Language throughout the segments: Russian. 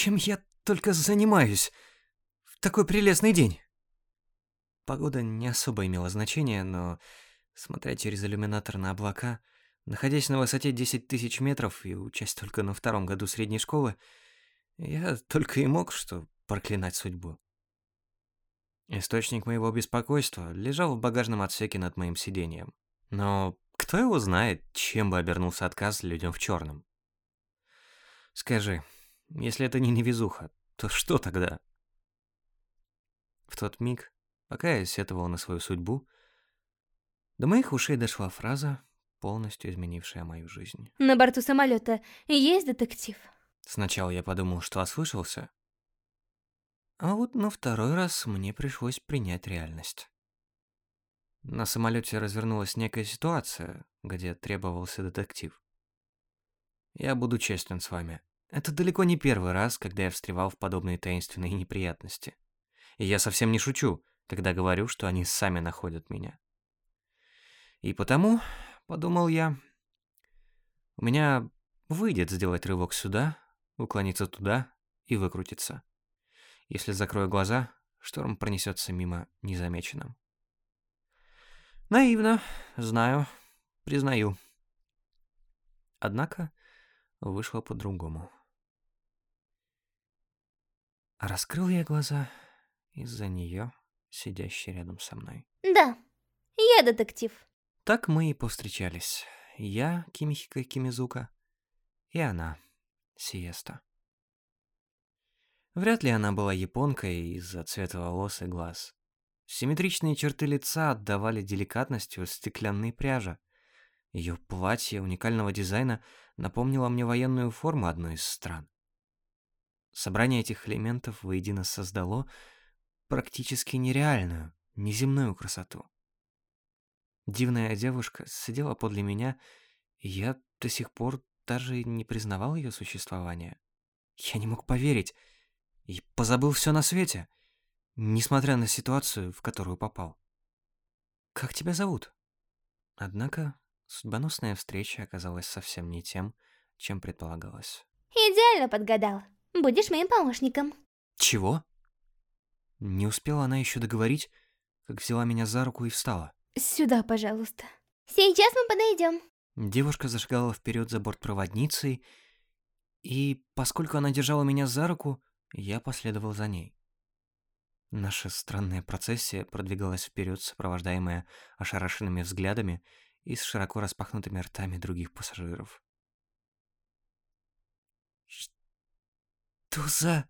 Чем я только занимаюсь в такой прелестный день? Погода не особо имела значения, но, смотря через иллюминатор на облака, находясь на высоте 10 тысяч метров и учась только на втором году средней школы, я только и мог что проклинать судьбу. Источник моего беспокойства лежал в багажном отсеке над моим сиденьем. Но кто его знает, чем бы обернулся отказ людям в черном? Скажи, если это не невезуха, то что тогда? В тот миг, пока я сетовал на свою судьбу, до моих ушей дошла фраза, полностью изменившая мою жизнь. На борту самолета есть детектив? Сначала я подумал, что ослышался, а вот на второй раз мне пришлось принять реальность. На самолете развернулась некая ситуация, где требовался детектив. Я буду честен с вами. Это далеко не первый раз, когда я встревал в подобные таинственные неприятности. И я совсем не шучу, когда говорю, что они сами находят меня. И потому, подумал я, у меня выйдет сделать рывок сюда, уклониться туда и выкрутиться. Если закрою глаза, шторм пронесется мимо незамеченным. Наивно, знаю, признаю. Однако вышло по-другому. Раскрыл я глаза из-за нее, сидящей рядом со мной. Да, я детектив. Так мы и повстречались. Я, Кимихика Кимизука, и она, Сиеста. Вряд ли она была японкой из-за цвета волос и глаз. Симметричные черты лица отдавали деликатностью стеклянной пряжи. Ее платье уникального дизайна напомнило мне военную форму одной из стран. Собрание этих элементов воедино создало практически нереальную, неземную красоту. Дивная девушка сидела подле меня, и я до сих пор даже не признавал ее существование. Я не мог поверить, и позабыл все на свете, несмотря на ситуацию, в которую попал. «Как тебя зовут?» Однако судьбоносная встреча оказалась совсем не тем, чем предполагалось. Идеально подгадал. Будешь моим помощником. «Чего?» Не успела она еще договорить, как взяла меня за руку и встала. Сюда, пожалуйста. Сейчас мы подойдем. Девушка зашагала вперед за бортпроводницей, и поскольку она держала меня за руку, я последовал за ней. Наша странная процессия продвигалась вперед, сопровождаемая ошарашенными взглядами и с широко распахнутыми ртами других пассажиров. Что за...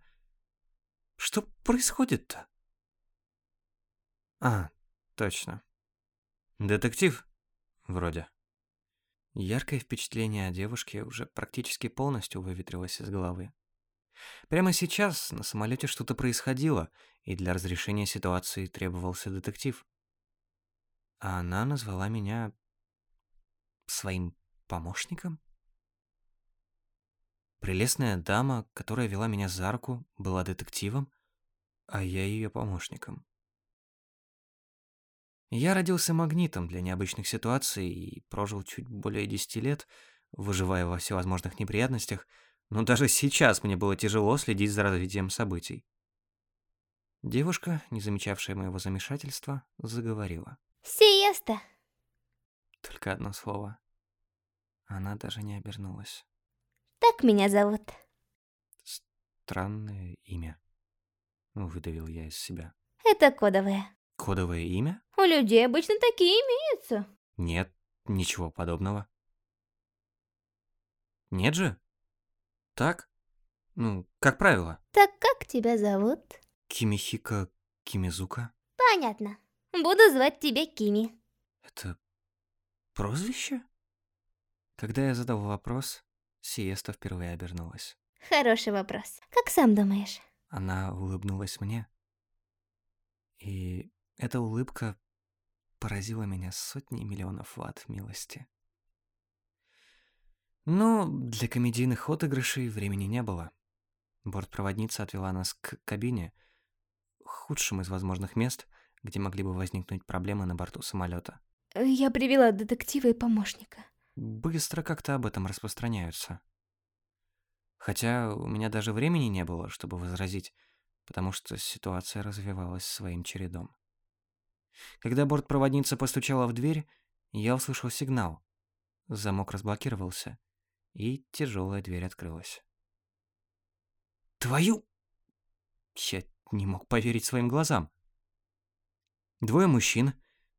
Что происходит-то? А, точно. Детектив? Вроде. Яркое впечатление о девушке уже практически полностью выветрилось из головы. Прямо сейчас на самолете что-то происходило, и для разрешения ситуации требовался детектив. А она назвала меня своим помощником? Прелестная дама, которая вела меня за руку, была детективом, а я ее помощником. Я родился магнитом для необычных ситуаций и прожил чуть более десяти лет, выживая во всевозможных неприятностях, но даже сейчас мне было тяжело следить за развитием событий. Девушка, не замечавшая моего замешательства, заговорила. Сиеста. Только одно слово. Она даже не обернулась. Так меня зовут. Странное имя. Выдавил я из себя. Это кодовое. Кодовое имя? У людей обычно такие имеются. Нет, ничего подобного. Нет же? Так? Ну, как правило. Так как тебя зовут? Кимихика Кимизука. Понятно. Буду звать тебя Кими. Это прозвище? Когда я задал вопрос, Сиеста впервые обернулась. Хороший вопрос. Как сам думаешь? Она улыбнулась мне. И эта улыбка поразила меня сотней миллионов ватт милости. Но для комедийных отыгрышей времени не было. Бортпроводница отвела нас к кабине, худшим из возможных мест, где могли бы возникнуть проблемы на борту самолета. Я привела детектива и помощника. Быстро как-то об этом распространяются. Хотя у меня даже времени не было, чтобы возразить, потому что ситуация развивалась своим чередом. Когда бортпроводница постучала в дверь, я услышал сигнал. Замок разблокировался, и тяжелая дверь открылась. «Твою...» Я не мог поверить своим глазам. Двое мужчин,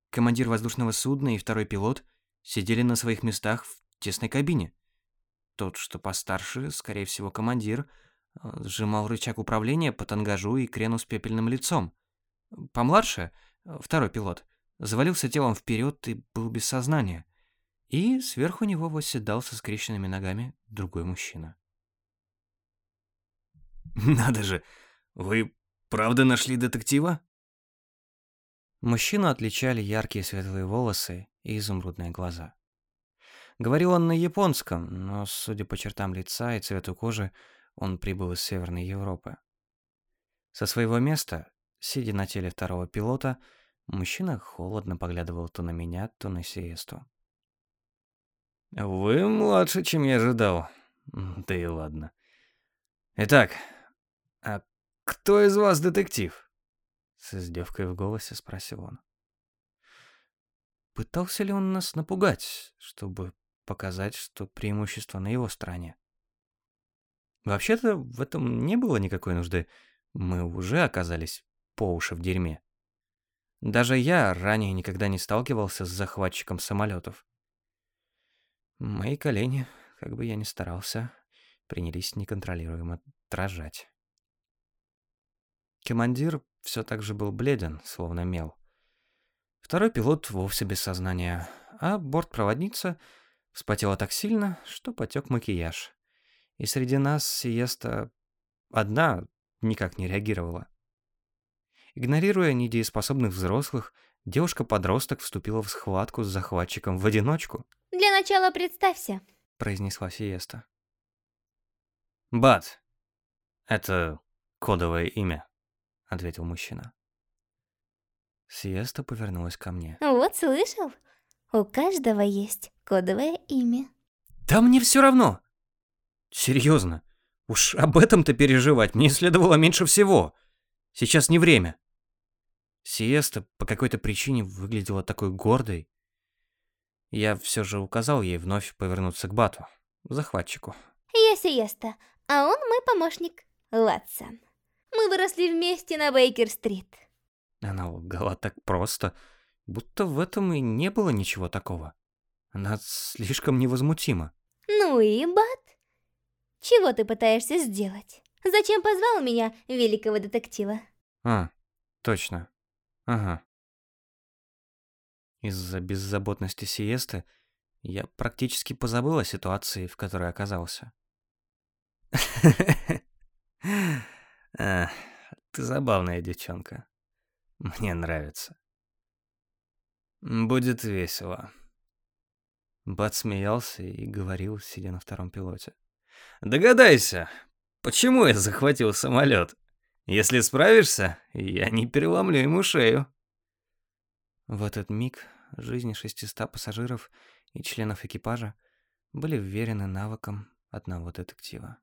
командир воздушного судна и второй пилот, сидели на своих местах в тесной кабине. Тот, что постарше, скорее всего, командир, э, сжимал рычаг управления по тангажу и крену с пепельным лицом. Помладше, э, второй пилот, завалился телом вперед и был без сознания. И сверху него восседал со скрещенными ногами другой мужчина. «Надо же! Вы правда нашли детектива?» Мужчину отличали яркие светлые волосы и изумрудные глаза. Говорил он на японском, но, судя по чертам лица и цвету кожи, он прибыл из Северной Европы. Со своего места, сидя на теле второго пилота, мужчина холодно поглядывал то на меня, то на Сиесту. «Вы младше, чем я ожидал. Да и ладно. Итак, а кто из вас детектив?» С издевкой в голосе спросил он. Пытался ли он нас напугать, чтобы показать, что преимущество на его стороне? Вообще-то в этом не было никакой нужды. Мы уже оказались по уши в дерьме. Даже я ранее никогда не сталкивался с захватчиком самолетов. Мои колени, как бы я ни старался, принялись неконтролируемо дрожать. Командир все так же был бледен, словно мел. Второй пилот вовсе без сознания, а бортпроводница вспотела так сильно, что потек макияж. И среди нас Сиеста одна никак не реагировала. Игнорируя недееспособных взрослых, девушка-подросток вступила в схватку с захватчиком в одиночку. «Для начала представься», — произнесла Сиеста. «Бат. Это кодовое имя» ответил мужчина. Сиеста повернулась ко мне. Вот слышал? У каждого есть кодовое имя. Да мне все равно. Серьезно. Уж об этом-то переживать мне следовало меньше всего. Сейчас не время. Сиеста по какой-то причине выглядела такой гордой. Я все же указал ей вновь повернуться к Бату, захватчику. Я Сиеста, а он мой помощник, Латсан. Мы выросли вместе на Бейкер-стрит. Она лгала так просто, будто в этом и не было ничего такого. Она слишком невозмутима. Ну и бат. Чего ты пытаешься сделать? Зачем позвал меня, великого детектива? А, точно. Ага. Из-за беззаботности сиесты я практически позабыл о ситуации, в которой оказался. А, ты забавная девчонка. Мне нравится. Будет весело. Бат смеялся и говорил, сидя на втором пилоте. Догадайся, почему я захватил самолет? Если справишься, я не переломлю ему шею. В этот миг жизни 600 пассажиров и членов экипажа были вверены навыкам одного детектива.